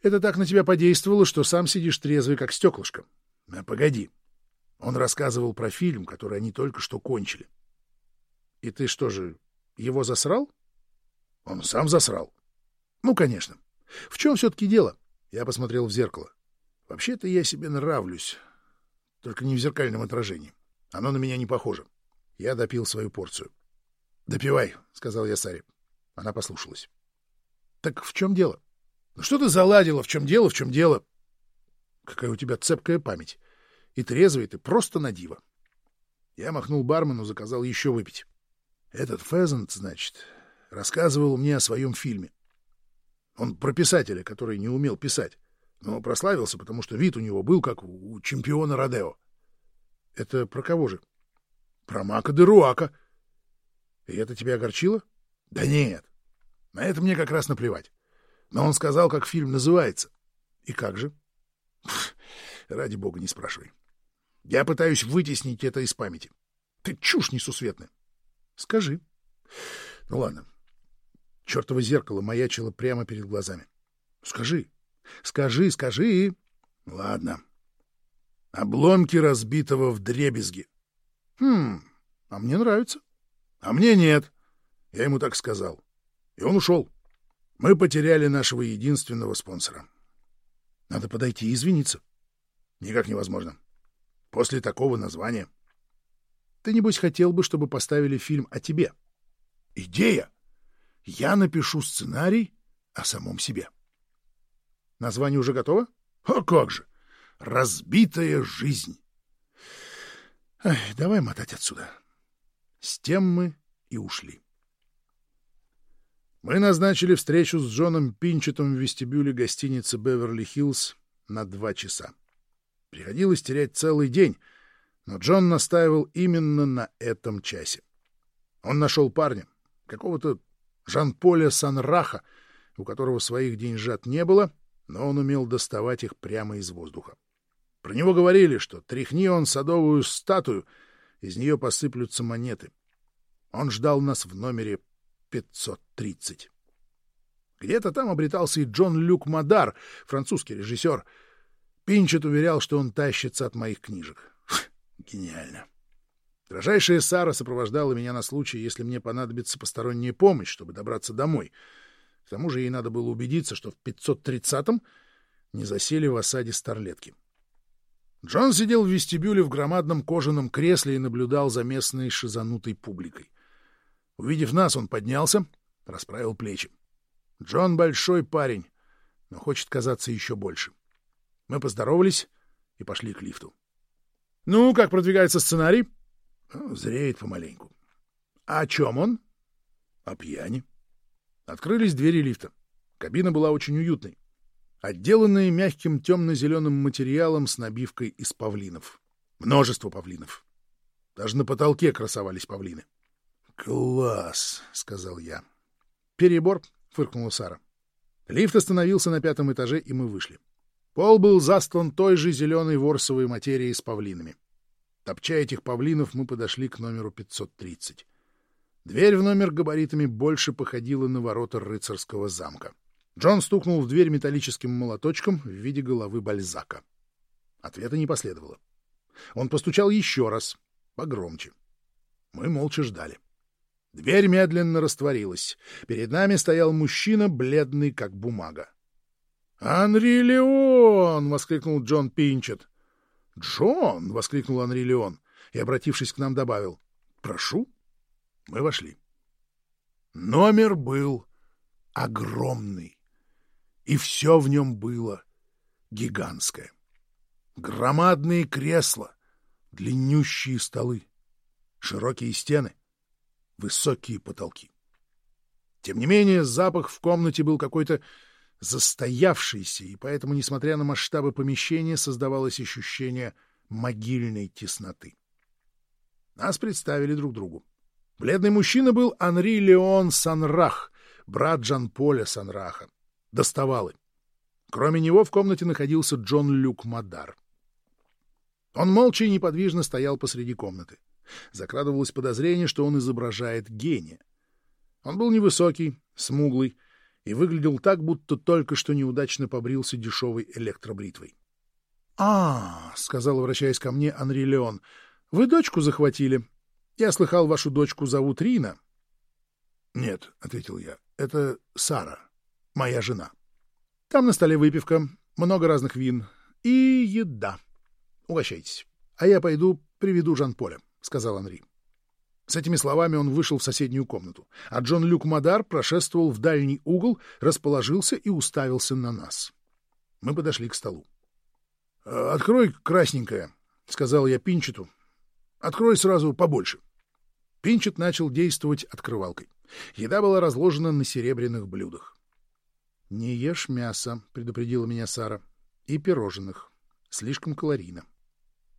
Это так на тебя подействовало, что сам сидишь трезвый, как стеклышко. А погоди. Он рассказывал про фильм, который они только что кончили. И ты что же, его засрал? Он сам засрал. Ну, конечно. В чем все-таки дело? Я посмотрел в зеркало. Вообще-то я себе нравлюсь, только не в зеркальном отражении. Оно на меня не похоже. Я допил свою порцию. «Допивай», — сказал я Саре. Она послушалась. Так в чем дело? Ну что ты заладила? В чем дело? В чем дело? Какая у тебя цепкая память. И трезвый ты просто на диво. Я махнул бармену, заказал еще выпить. Этот Фезант, значит, рассказывал мне о своем фильме. Он про писателя, который не умел писать, но прославился, потому что вид у него был как у чемпиона Родео. Это про кого же? Про Мака де Руака. И это тебя огорчило? Да нет. На это мне как раз наплевать. Но он сказал, как фильм называется. И как же? Ради бога, не спрашивай. Я пытаюсь вытеснить это из памяти. Ты чушь несусветная. Скажи. Ну ладно. Чертово зеркало маячило прямо перед глазами. Скажи. Скажи, скажи. Ладно. Обломки разбитого в дребезги. Хм, а мне нравится. А мне нет. Я ему так сказал. И он ушел. Мы потеряли нашего единственного спонсора. Надо подойти и извиниться. Никак невозможно. После такого названия. Ты, небось, хотел бы, чтобы поставили фильм о тебе. Идея! Я напишу сценарий о самом себе. Название уже готово? А как же! Разбитая жизнь. Ай, давай мотать отсюда. С тем мы и ушли. Мы назначили встречу с Джоном Пинчетом в вестибюле гостиницы «Беверли-Хиллз» на два часа. Приходилось терять целый день, но Джон настаивал именно на этом часе. Он нашел парня, какого-то Жан-Поля Санраха, у которого своих деньжат не было, но он умел доставать их прямо из воздуха. Про него говорили, что тряхни он садовую статую, из нее посыплются монеты. Он ждал нас в номере 530. Где-то там обретался и Джон Люк Мадар, французский режиссер. Пинчет уверял, что он тащится от моих книжек. Гениально. Дрожайшая Сара сопровождала меня на случай, если мне понадобится посторонняя помощь, чтобы добраться домой. тому же ей надо было убедиться, что в 530-м не засели в осаде старлетки. Джон сидел в вестибюле в громадном кожаном кресле и наблюдал за местной шизанутой публикой. Увидев нас, он поднялся, расправил плечи. Джон большой парень, но хочет казаться еще больше. Мы поздоровались и пошли к лифту. — Ну, как продвигается сценарий? — Зреет помаленьку. — А о чем он? — О пьяни. Открылись двери лифта. Кабина была очень уютной отделанные мягким темно-зеленым материалом с набивкой из павлинов. Множество павлинов. Даже на потолке красовались павлины. «Класс!» — сказал я. «Перебор!» — фыркнула Сара. Лифт остановился на пятом этаже, и мы вышли. Пол был застлан той же зеленой ворсовой материей с павлинами. Топча этих павлинов, мы подошли к номеру 530. Дверь в номер габаритами больше походила на ворота рыцарского замка. Джон стукнул в дверь металлическим молоточком в виде головы Бальзака. Ответа не последовало. Он постучал еще раз, погромче. Мы молча ждали. Дверь медленно растворилась. Перед нами стоял мужчина, бледный, как бумага. «Анри Леон!» — воскликнул Джон Пинчет. «Джон!» — воскликнул Анри Леон и, обратившись к нам, добавил. «Прошу». Мы вошли. Номер был огромный и все в нем было гигантское. Громадные кресла, длиннющие столы, широкие стены, высокие потолки. Тем не менее, запах в комнате был какой-то застоявшийся, и поэтому, несмотря на масштабы помещения, создавалось ощущение могильной тесноты. Нас представили друг другу. Бледный мужчина был Анри Леон Санрах, брат Жан-Поля Санраха доставалы. Кроме него в комнате находился Джон Люк Мадар. Он молча и неподвижно стоял посреди комнаты. Закрадывалось подозрение, что он изображает гения. Он был невысокий, смуглый и выглядел так, будто только что неудачно побрился дешевой электробритвой. — А, — сказал, обращаясь ко мне, Анри Леон, — вы дочку захватили. Я слыхал, вашу дочку зовут Рина. — Нет, — ответил я, — это Сара моя жена. Там на столе выпивка, много разных вин и еда. Угощайтесь. А я пойду приведу Жан-Поля, — сказал Анри. С этими словами он вышел в соседнюю комнату, а Джон Люк Мадар прошествовал в дальний угол, расположился и уставился на нас. Мы подошли к столу. — Открой красненькое, — сказал я Пинчету. — Открой сразу побольше. Пинчет начал действовать открывалкой. Еда была разложена на серебряных блюдах. «Не ешь мясо», — предупредила меня Сара, — «и пирожных. Слишком калорийно».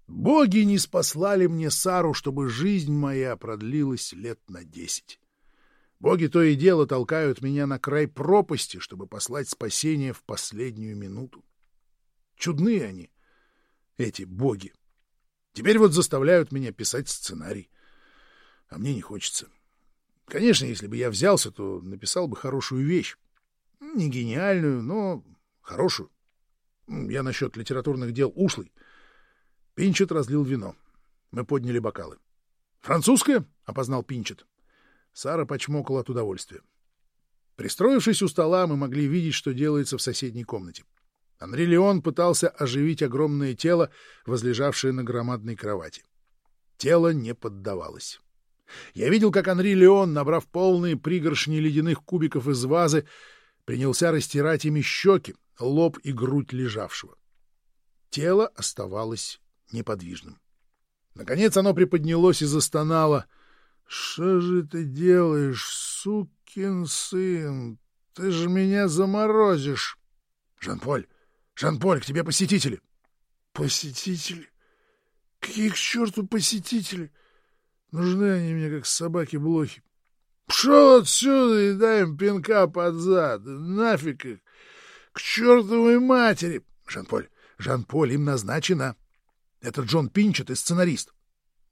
«Боги не спаслали мне Сару, чтобы жизнь моя продлилась лет на десять. Боги то и дело толкают меня на край пропасти, чтобы послать спасение в последнюю минуту. Чудные они, эти боги. Теперь вот заставляют меня писать сценарий. А мне не хочется. Конечно, если бы я взялся, то написал бы хорошую вещь. Не гениальную, но хорошую. Я насчет литературных дел ушлый. Пинчет разлил вино. Мы подняли бокалы. «Французское?» — опознал Пинчет. Сара почмокала от удовольствия. Пристроившись у стола, мы могли видеть, что делается в соседней комнате. Анри Леон пытался оживить огромное тело, возлежавшее на громадной кровати. Тело не поддавалось. Я видел, как Анри Леон, набрав полные пригоршни ледяных кубиков из вазы, принялся растирать ими щеки, лоб и грудь лежавшего. Тело оставалось неподвижным. Наконец оно приподнялось и застонало. — Что же ты делаешь, сукин сын? Ты же меня заморозишь! — Жан-Поль! Жан-Поль, к тебе посетители! — Посетители? Какие к черту посетители? Нужны они мне, как собаки-блохи. Пшел отсюда и дай им пинка под зад. Нафиг их. К чертовой матери. Жан-Поль, Жан-Поль, им назначено. Это Джон Пинчет и сценарист.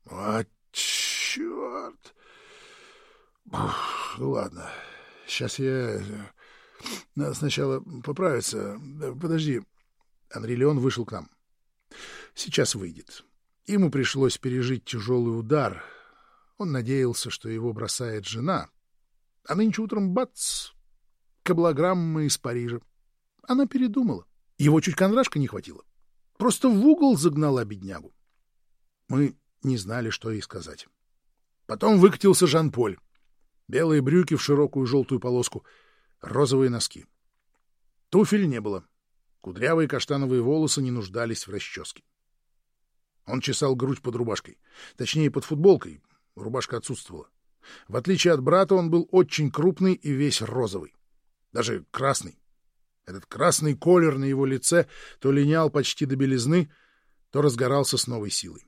А, черт. ладно. Сейчас я... Надо сначала поправиться. Подожди. Анри Леон вышел к нам. Сейчас выйдет. Ему пришлось пережить тяжелый удар — он надеялся, что его бросает жена. А нынче утром — бац! каблограммы из Парижа. Она передумала. Его чуть кондрашка не хватило. Просто в угол загнала беднягу. Мы не знали, что ей сказать. Потом выкатился Жан-Поль. Белые брюки в широкую желтую полоску, розовые носки. Туфель не было. Кудрявые каштановые волосы не нуждались в расческе. Он чесал грудь под рубашкой. Точнее, под футболкой. Рубашка отсутствовала. В отличие от брата, он был очень крупный и весь розовый. Даже красный. Этот красный колер на его лице то линял почти до белизны, то разгорался с новой силой.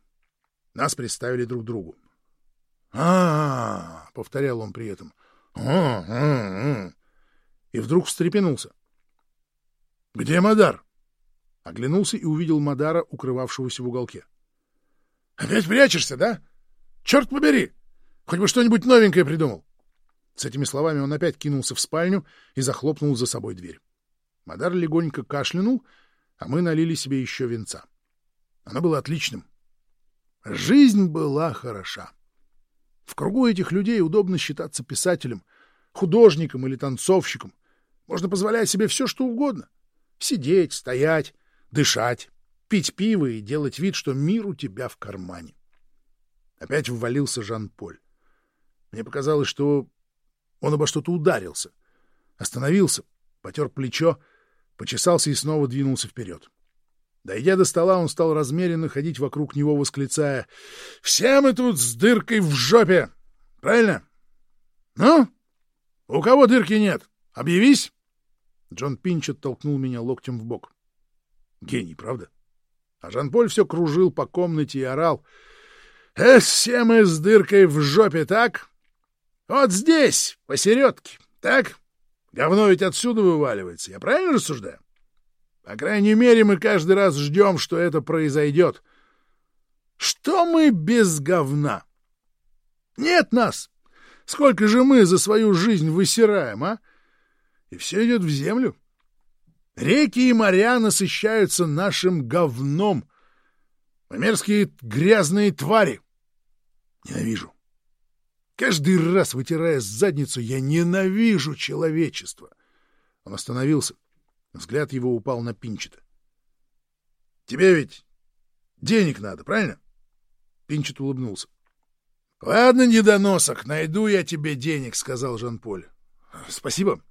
Нас представили друг другу. а, -а, -а повторял он при этом. А -а -а И вдруг встрепенулся. «Где Мадар?» Оглянулся и увидел Мадара, укрывавшегося в уголке. «Опять прячешься, да? Черт побери! Хоть бы что-нибудь новенькое придумал!» С этими словами он опять кинулся в спальню и захлопнул за собой дверь. Мадар легонько кашлянул, а мы налили себе еще венца. Оно было отличным. Жизнь была хороша. В кругу этих людей удобно считаться писателем, художником или танцовщиком. Можно позволять себе все, что угодно. Сидеть, стоять, дышать, пить пиво и делать вид, что мир у тебя в кармане. Опять ввалился Жан-Поль. Мне показалось, что он обо что-то ударился. Остановился, потер плечо, почесался и снова двинулся вперед. Дойдя до стола, он стал размеренно ходить вокруг него, восклицая «Все мы тут с дыркой в жопе! Правильно? Ну? У кого дырки нет? Объявись!» Джон Пинчет толкнул меня локтем в бок. Гений, правда? А Жан-Поль все кружил по комнате и орал «Э, все мы с дыркой в жопе, так? Вот здесь, посередке, так? Говно ведь отсюда вываливается, я правильно рассуждаю?» По крайней мере, мы каждый раз ждем, что это произойдет. Что мы без говна? Нет нас! Сколько же мы за свою жизнь высираем, а? И все идет в землю. Реки и моря насыщаются нашим говном. Мы мерзкие грязные твари. Ненавижу. Каждый раз, вытирая задницу, я ненавижу человечество. Он остановился, Взгляд его упал на Пинчета. — Тебе ведь денег надо, правильно? Пинчет улыбнулся. — Ладно, недоносок, найду я тебе денег, — сказал Жан-Поль. — Спасибо.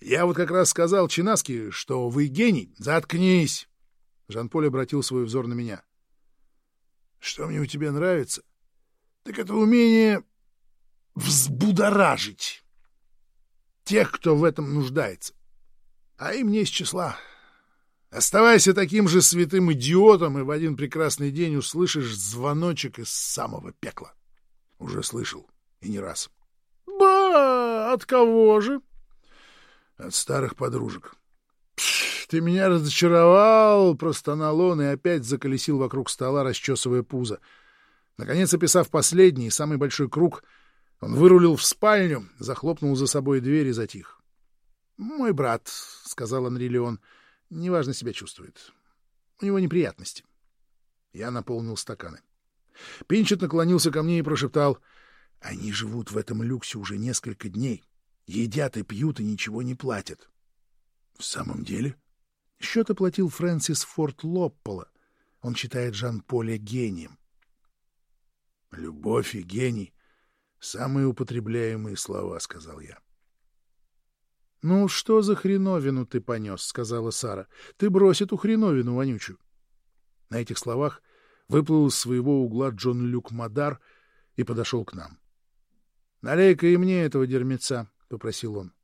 Я вот как раз сказал Чинаски, что вы гений. Заткнись. Жан-Поль обратил свой взор на меня. — Что мне у тебя нравится? Так это умение взбудоражить тех, кто в этом нуждается а им не из числа. Оставайся таким же святым идиотом, и в один прекрасный день услышишь звоночек из самого пекла. Уже слышал, и не раз. — Ба! От кого же? — От старых подружек. — Ты меня разочаровал, — простонал он и опять заколесил вокруг стола, расчесывая пузо. Наконец, описав последний, самый большой круг, он вырулил в спальню, захлопнул за собой дверь и затих. «Мой брат», — сказал Анри Леон, — «неважно себя чувствует. У него неприятности». Я наполнил стаканы. Пинчет наклонился ко мне и прошептал, «Они живут в этом люксе уже несколько дней. Едят и пьют, и ничего не платят». «В самом деле?» Счет оплатил Фрэнсис Форд Лоппола. Он считает Жан-Поля гением. «Любовь и гений — самые употребляемые слова», — сказал я. — Ну, что за хреновину ты понес? — сказала Сара. — Ты брось эту хреновину вонючую. На этих словах выплыл из своего угла Джон Люк Мадар и подошел к нам. — Налей-ка и мне этого дерьмеца, — попросил он.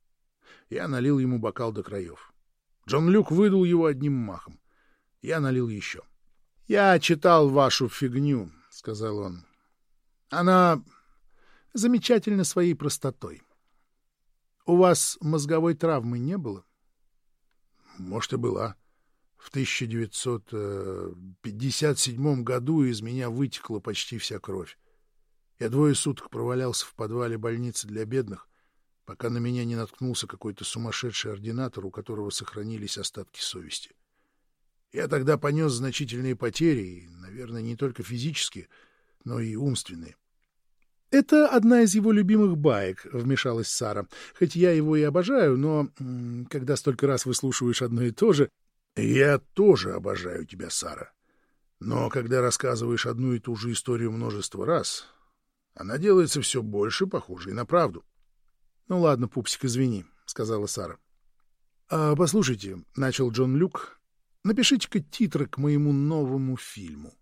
Я налил ему бокал до краев. Джон Люк выдул его одним махом. Я налил еще. — Я читал вашу фигню, — сказал он. — Она замечательна своей простотой. У вас мозговой травмы не было? Может, и была. В 1957 году из меня вытекла почти вся кровь. Я двое суток провалялся в подвале больницы для бедных, пока на меня не наткнулся какой-то сумасшедший ординатор, у которого сохранились остатки совести. Я тогда понес значительные потери, наверное, не только физические, но и умственные. — «Это одна из его любимых баек», — вмешалась Сара. «Хоть я его и обожаю, но когда столько раз выслушиваешь одно и то же...» «Я тоже обожаю тебя, Сара. Но когда рассказываешь одну и ту же историю множество раз, она делается все больше похожей на правду». «Ну ладно, пупсик, извини», — сказала Сара. «А послушайте», — начал Джон Люк, — «напишите-ка титры к моему новому фильму».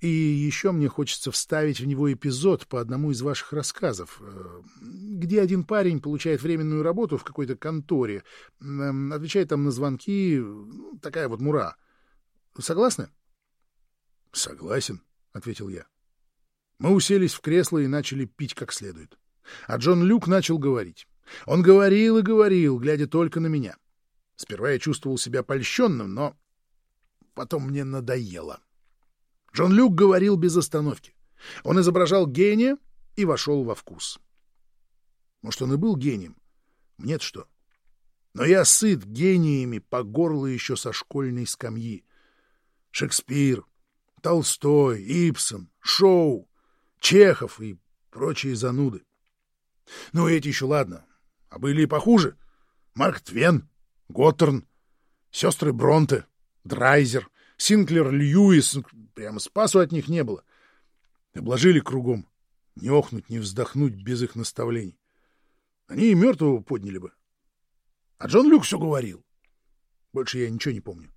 И еще мне хочется вставить в него эпизод по одному из ваших рассказов, э, где один парень получает временную работу в какой-то конторе, отвечает там на звонки, ну, такая вот мура. Согласны? — Согласен, — ответил я. Мы уселись в кресло и начали пить как следует. А Джон Люк начал говорить. Он говорил и говорил, глядя только на меня. Сперва я чувствовал себя польщенным, но потом мне надоело. Джон Люк говорил без остановки. Он изображал гения и вошел во вкус. Может, он и был гением? Нет что. Но я сыт гениями по горло еще со школьной скамьи. Шекспир, Толстой, Ипсон, Шоу, Чехов и прочие зануды. Ну, эти еще ладно. А были и похуже. Марк Твен, Готтерн, сестры Бронте, Драйзер, Синклер Льюис, прямо спасу от них не было. Обложили кругом. Не охнуть, не вздохнуть без их наставлений. Они и мертвого подняли бы. А Джон Люк все говорил. Больше я ничего не помню.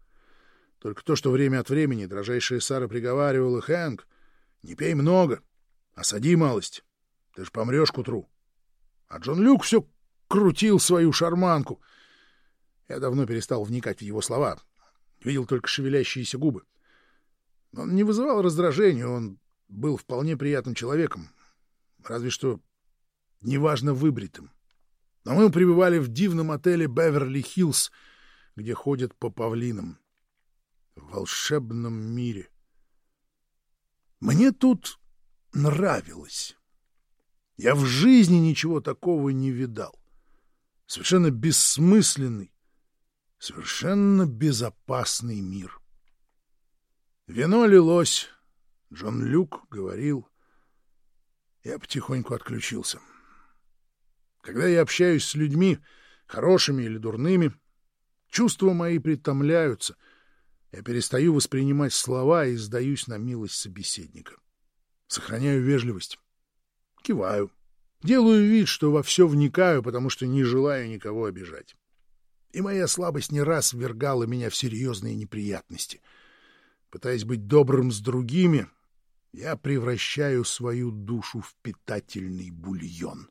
Только то, что время от времени дрожайшая Сара приговаривала, «Хэнк, не пей много, осади малость, ты ж помрешь к утру». А Джон Люк все крутил свою шарманку. Я давно перестал вникать в его слова видел только шевелящиеся губы. Он не вызывал раздражения, он был вполне приятным человеком, разве что неважно выбритым. Но мы пребывали в дивном отеле «Беверли-Хиллз», где ходят по павлинам. В волшебном мире. Мне тут нравилось. Я в жизни ничего такого не видал. Совершенно бессмысленный, Совершенно безопасный мир. Вино лилось. Джон Люк говорил. Я потихоньку отключился. Когда я общаюсь с людьми, хорошими или дурными, чувства мои притомляются. Я перестаю воспринимать слова и сдаюсь на милость собеседника. Сохраняю вежливость. Киваю. Делаю вид, что во все вникаю, потому что не желаю никого обижать и моя слабость не раз ввергала меня в серьезные неприятности. Пытаясь быть добрым с другими, я превращаю свою душу в питательный бульон.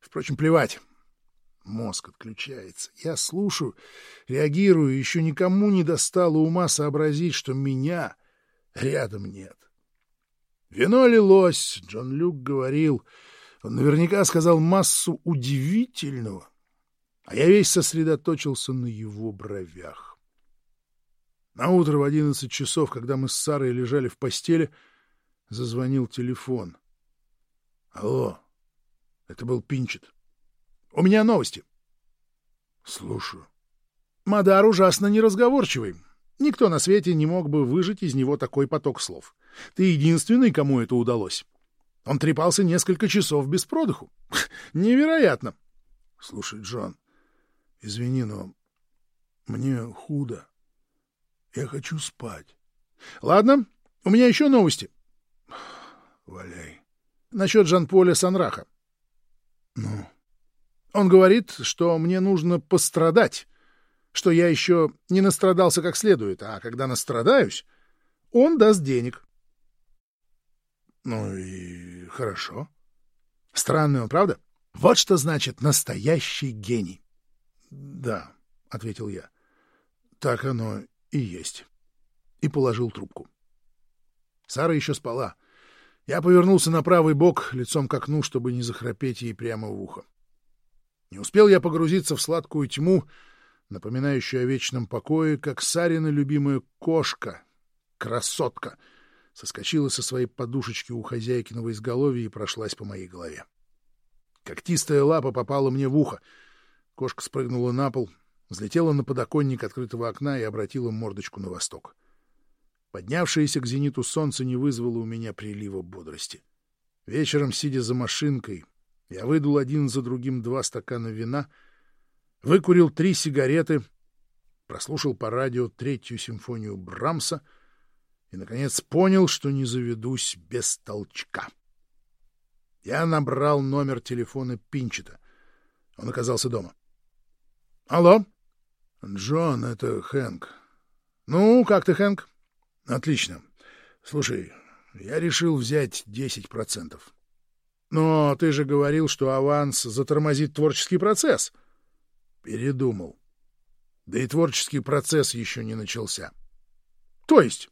Впрочем, плевать. Мозг отключается. Я слушаю, реагирую, еще никому не достало ума сообразить, что меня рядом нет. Вино лилось, Джон Люк говорил. Он наверняка сказал массу удивительного, а я весь сосредоточился на его бровях. На утро в одиннадцать часов, когда мы с Сарой лежали в постели, зазвонил телефон. Алло, это был Пинчет. У меня новости. Слушаю. Мадар ужасно неразговорчивый. Никто на свете не мог бы выжить из него такой поток слов. Ты единственный, кому это удалось. Он трепался несколько часов без продыху. Невероятно. Слушай, Джон, Извини, но мне худо. Я хочу спать. Ладно, у меня еще новости. Валяй. Насчет Жан-Поля Санраха. Ну? Он говорит, что мне нужно пострадать, что я еще не настрадался как следует, а когда настрадаюсь, он даст денег. Ну и хорошо. Странный он, правда? Вот что значит настоящий гений. Да, — ответил я. — Так оно и есть. И положил трубку. Сара еще спала. Я повернулся на правый бок, лицом к окну, чтобы не захрапеть ей прямо в ухо. Не успел я погрузиться в сладкую тьму, напоминающую о вечном покое, как Сарина любимая кошка, красотка, соскочила со своей подушечки у хозяйкиного изголовья и прошлась по моей голове. Когтистая лапа попала мне в ухо — Кошка спрыгнула на пол, взлетела на подоконник открытого окна и обратила мордочку на восток. Поднявшееся к зениту солнце не вызвало у меня прилива бодрости. Вечером, сидя за машинкой, я выдул один за другим два стакана вина, выкурил три сигареты, прослушал по радио третью симфонию Брамса и, наконец, понял, что не заведусь без толчка. Я набрал номер телефона Пинчета. Он оказался дома. — Алло? — Джон, это Хэнк. — Ну, как ты, Хэнк? — Отлично. Слушай, я решил взять 10%. Но ты же говорил, что аванс затормозит творческий процесс. Передумал. Да и творческий процесс еще не начался. То есть?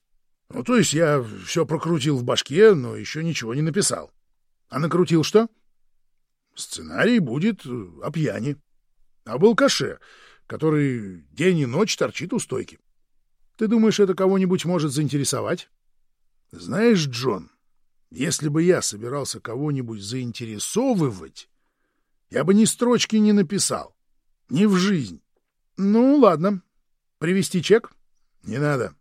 Ну, то есть я все прокрутил в башке, но еще ничего не написал. А накрутил что? Сценарий будет о пьяни. А был каше, который день и ночь торчит у стойки. Ты думаешь, это кого-нибудь может заинтересовать? Знаешь, Джон, если бы я собирался кого-нибудь заинтересовывать, я бы ни строчки не написал. Ни в жизнь. Ну, ладно. Привезти чек? Не надо.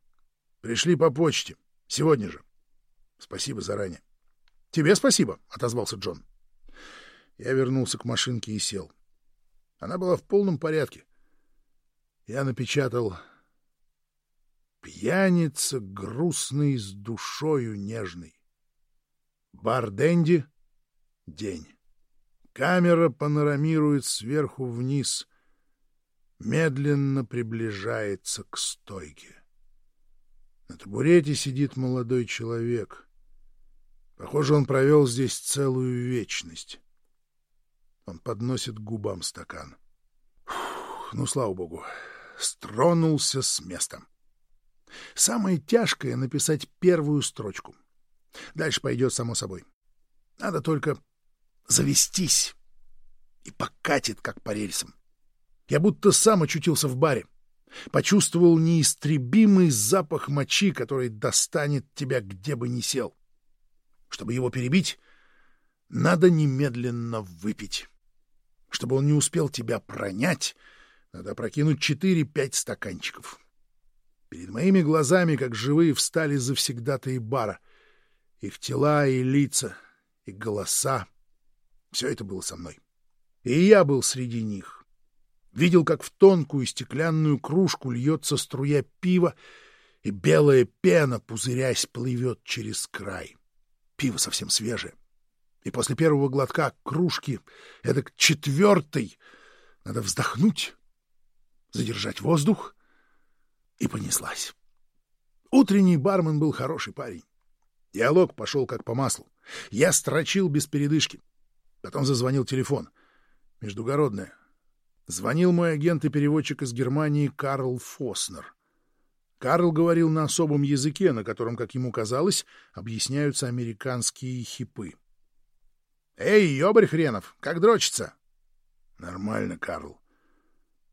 Пришли по почте. Сегодня же. Спасибо заранее. Тебе спасибо, — отозвался Джон. Я вернулся к машинке и сел. Она была в полном порядке. Я напечатал Пьяница грустный с душою нежной. Бар Дэнди — день. Камера панорамирует сверху вниз, медленно приближается к стойке. На табурете сидит молодой человек. Похоже, он провел здесь целую вечность. Он подносит к губам стакан. Фух, ну, слава богу, стронулся с местом. Самое тяжкое — написать первую строчку. Дальше пойдет само собой. Надо только завестись. И покатит, как по рельсам. Я будто сам очутился в баре. Почувствовал неистребимый запах мочи, который достанет тебя, где бы ни сел. Чтобы его перебить, надо немедленно выпить. Чтобы он не успел тебя пронять, надо прокинуть четыре-пять стаканчиков. Перед моими глазами, как живые, встали завсегдатые бара. Их тела и лица, и голоса. Все это было со мной. И я был среди них. Видел, как в тонкую стеклянную кружку льется струя пива, и белая пена, пузырясь, плывет через край. Пиво совсем свежее. И после первого глотка кружки, это к четвертой, надо вздохнуть, задержать воздух — и понеслась. Утренний бармен был хороший парень. Диалог пошел как по маслу. Я строчил без передышки. Потом зазвонил телефон. Междугородное. Звонил мой агент и переводчик из Германии Карл Фоснер. Карл говорил на особом языке, на котором, как ему казалось, объясняются американские хипы. «Эй, ёбарь хренов, как дрочится?» «Нормально, Карл.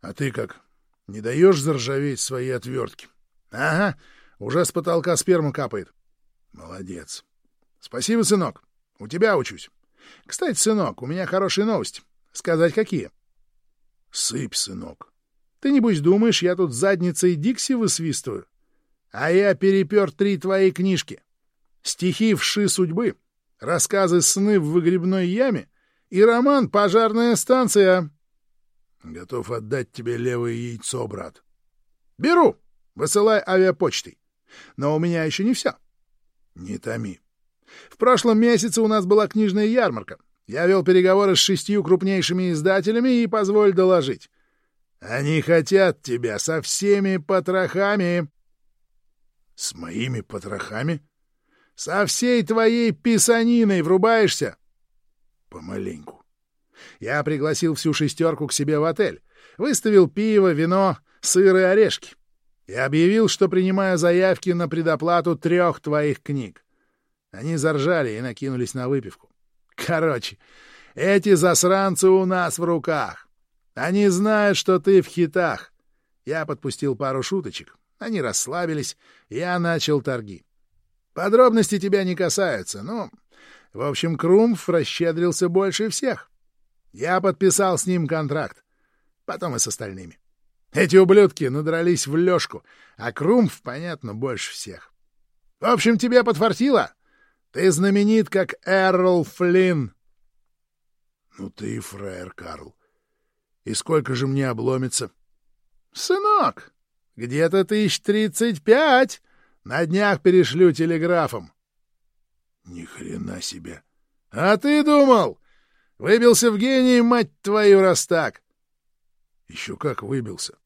А ты как?» Не даешь заржаветь свои отвертки. Ага, уже с потолка сперма капает. Молодец. Спасибо, сынок. У тебя учусь. Кстати, сынок, у меня хорошие новости. Сказать какие? Сыпь, сынок. Ты, небось, думаешь, я тут задницей Дикси высвистываю? А я перепер три твои книжки. Стихи «Вши судьбы», рассказы «Сны в выгребной яме» и роман «Пожарная станция». Готов отдать тебе левое яйцо, брат. Беру. Высылай авиапочтой. Но у меня еще не все. Не томи. В прошлом месяце у нас была книжная ярмарка. Я вел переговоры с шестью крупнейшими издателями и позволь доложить. Они хотят тебя со всеми потрохами. С моими потрохами? Со всей твоей писаниной врубаешься? Помаленьку. Я пригласил всю шестерку к себе в отель, выставил пиво, вино, сыр и орешки. И объявил, что принимаю заявки на предоплату трех твоих книг. Они заржали и накинулись на выпивку. Короче, эти засранцы у нас в руках. Они знают, что ты в хитах. Я подпустил пару шуточек. Они расслабились, я начал торги. Подробности тебя не касаются, но... В общем, Крумф расщедрился больше всех. Я подписал с ним контракт. Потом и с остальными. Эти ублюдки надрались в лёжку, а Крумф, понятно, больше всех. В общем, тебе подфартило. Ты знаменит, как Эрл Флинн. Ну ты и фраер, Карл. И сколько же мне обломится? Сынок, где-то тысяч тридцать пять. На днях перешлю телеграфом. Ни хрена себе. А ты думал? Выбился в гении, мать твою, раз так. Еще как выбился.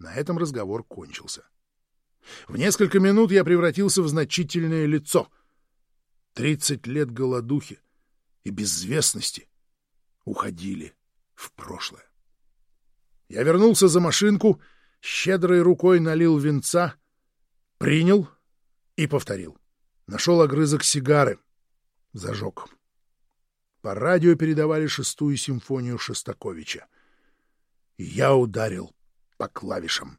На этом разговор кончился. В несколько минут я превратился в значительное лицо. Тридцать лет голодухи и безвестности уходили в прошлое. Я вернулся за машинку, щедрой рукой налил венца, принял и повторил. Нашел огрызок сигары, зажег. По радио передавали шестую симфонию Шостаковича. Я ударил по клавишам.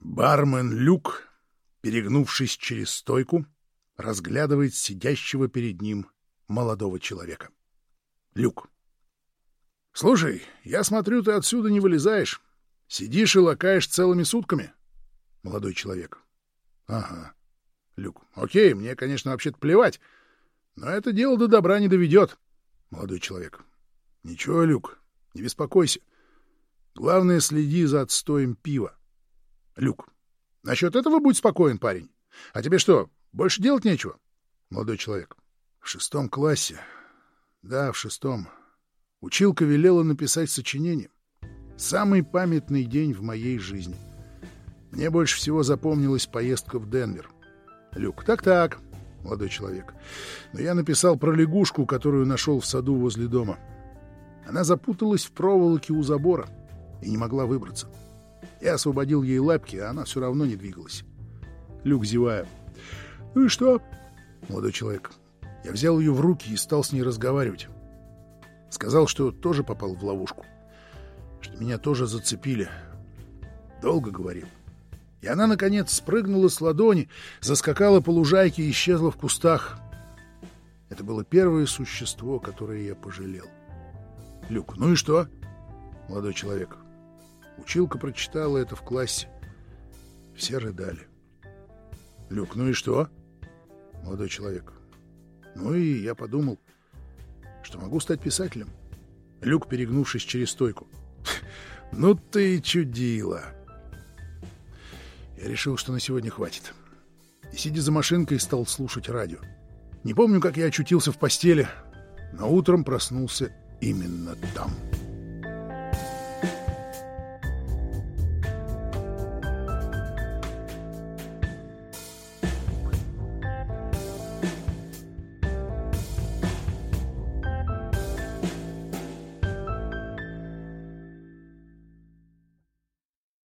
Бармен Люк, перегнувшись через стойку, разглядывает сидящего перед ним молодого человека. Люк. «Слушай, я смотрю, ты отсюда не вылезаешь. Сидишь и лакаешь целыми сутками?» Молодой человек. «Ага». Люк. «Окей, мне, конечно, вообще-то плевать, но это дело до добра не доведет». Молодой человек. «Ничего, Люк, не беспокойся. Главное, следи за отстоем пива». Люк. «Насчет этого будь спокоен, парень. А тебе что, больше делать нечего?» Молодой человек. «В шестом классе. Да, в шестом. Училка велела написать сочинение. Самый памятный день в моей жизни. Мне больше всего запомнилась поездка в Денвер. Люк, так-так, молодой человек. Но я написал про лягушку, которую нашел в саду возле дома. Она запуталась в проволоке у забора и не могла выбраться. Я освободил ей лапки, а она все равно не двигалась. Люк, зевая. «Ну и что?» Молодой человек. Я взял ее в руки и стал с ней разговаривать. Сказал, что тоже попал в ловушку. Что меня тоже зацепили. Долго говорил. И она, наконец, спрыгнула с ладони, заскакала по лужайке и исчезла в кустах. Это было первое существо, которое я пожалел. Люк, ну и что? Молодой человек. Училка прочитала это в классе. Все рыдали. Люк, ну и что? Молодой человек. Ну и я подумал, что могу стать писателем. Люк, перегнувшись через стойку. «Ну ты чудила!» Я решил, что на сегодня хватит. И, сидя за машинкой, стал слушать радио. Не помню, как я очутился в постели, но утром проснулся именно там.